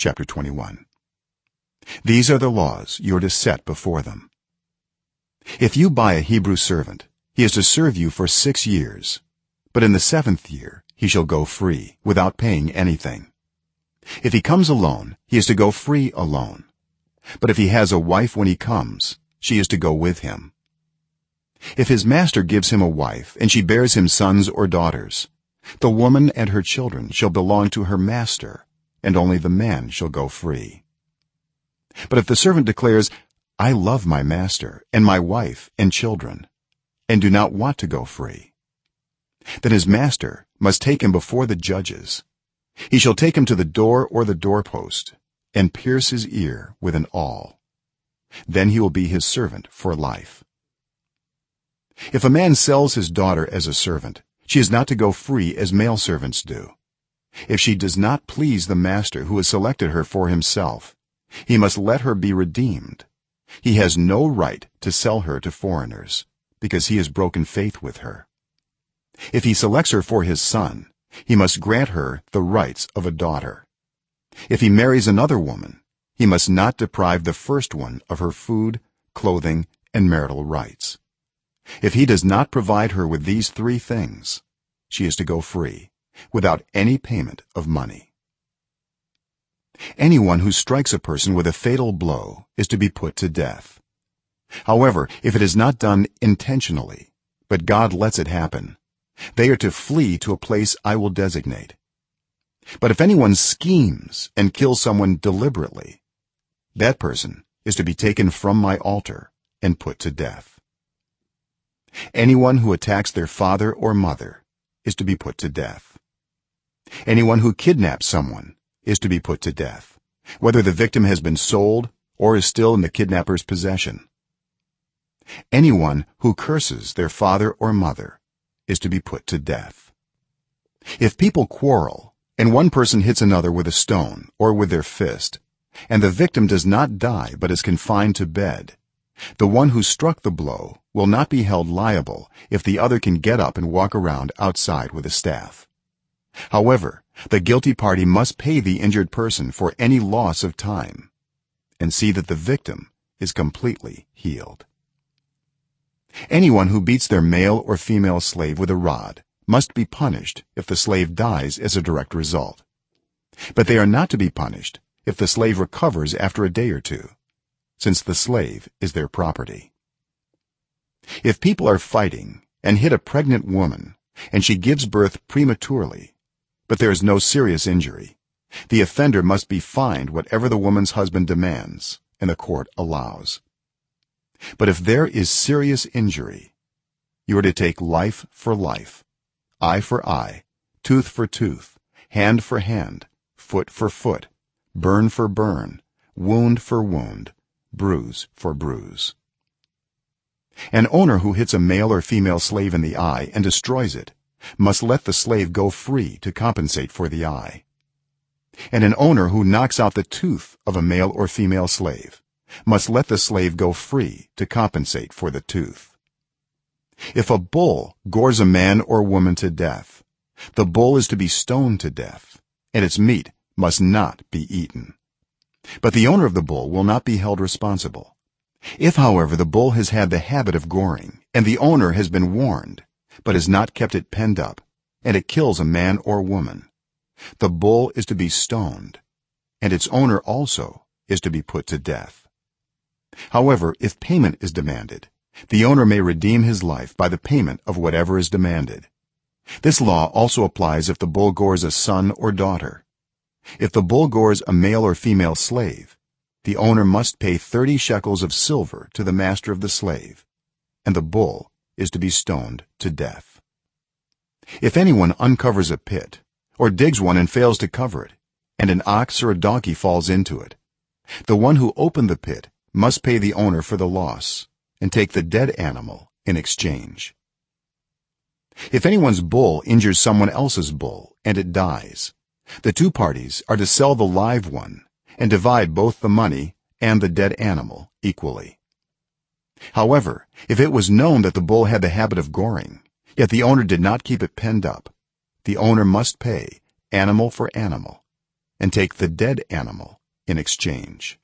chapter 21 these are the laws you are to set before them. If you buy a hebrew servant he is to serve you for 6 years but in the 7th year he shall go free without paying anything. If he comes alone he is to go free alone. But if he has a wife when he comes she is to go with him. If his master gives him a wife and she bears him sons or daughters the woman and her children shall belong to her master and only the man shall go free. But if the servant declares i love my master and my wife and children and do not want to go free then his master must take him before the judges. He shall take him to the door or the doorpost and pierce his ear with an awl. Then he will be his servant for life. If a man sells his daughter as a servant she is not to go free as male servants do if she does not please the master who has selected her for himself he must let her be redeemed. He has no right to sell her to foreigners because he has broken faith with her. If he selects her for his son he must grant her the rights of a daughter. If he marries another woman he must not deprive the first one of her food clothing and marital rights. If he does not provide her with these 3 things she is to go free without any payment of money. Anyone who strikes a person with a fatal blow is to be put to death. However if it is not done intentionally but god lets it happen they are to flee to a place i will designate. But if anyone schemes and kills someone deliberately that person is to be taken from my altar and put to death. Anyone who attacks their father or mother is to be put to death. Anyone who kidnaps someone is to be put to death whether the victim has been sold or is still in the kidnapper's possession. Anyone who curses their father or mother is to be put to death. If people quarrel and one person hits another with a stone or with their fist and the victim does not die but is confined to bed the one who struck the blow will not be held liable if the other can get up and walk around outside with a staff. However the guilty party must pay the injured person for any loss of time and see that the victim is completely healed. Anyone who beats their male or female slave with a rod must be punished if the slave dies as a direct result. But they are not to be punished if the slave recovers after a day or two since the slave is their property. If people are fighting and hit a pregnant woman and she gives birth prematurely but there is no serious injury the offender must be fined whatever the woman's husband demands and the court allows. But if there is serious injury you are to take life for life eye for eye tooth for tooth hand for hand foot for foot burn for burn wound for wound bruise for bruise. An owner who hits a male or female slave in the eye and destroys it must let the slave go free to compensate for the eye. And an owner who knocks out the tooth of a male or female slave must let the slave go free to compensate for the tooth. If a bull gores a man or woman to death the bull is to be stoned to death and its meat must not be eaten but the owner of the bull will not be held responsible. If however the bull has had the habit of goring and the owner has been warned but has not kept it penned up and it kills a man or woman the bull is to be stoned and its owner also is to be put to death. However if payment is demanded the owner may redeem his life by the payment of whatever is demanded. This law also applies if the bull gores a son or daughter if the bull gores a male or female slave the owner must pay 30 shekels of silver to the master of the slave and the bull is to be stoned to death. If anyone uncovers a pit or digs one and fails to cover it and an ox or a donkey falls into it the one who opened the pit must pay the owner for the loss and take the dead animal in exchange. If anyone's bull injures someone else's bull and it dies the two parties are to sell the live one and divide both the money and the dead animal equally. However if it was known that the bull had the habit of goring yet the owner did not keep it penned up the owner must pay animal for animal and take the dead animal in exchange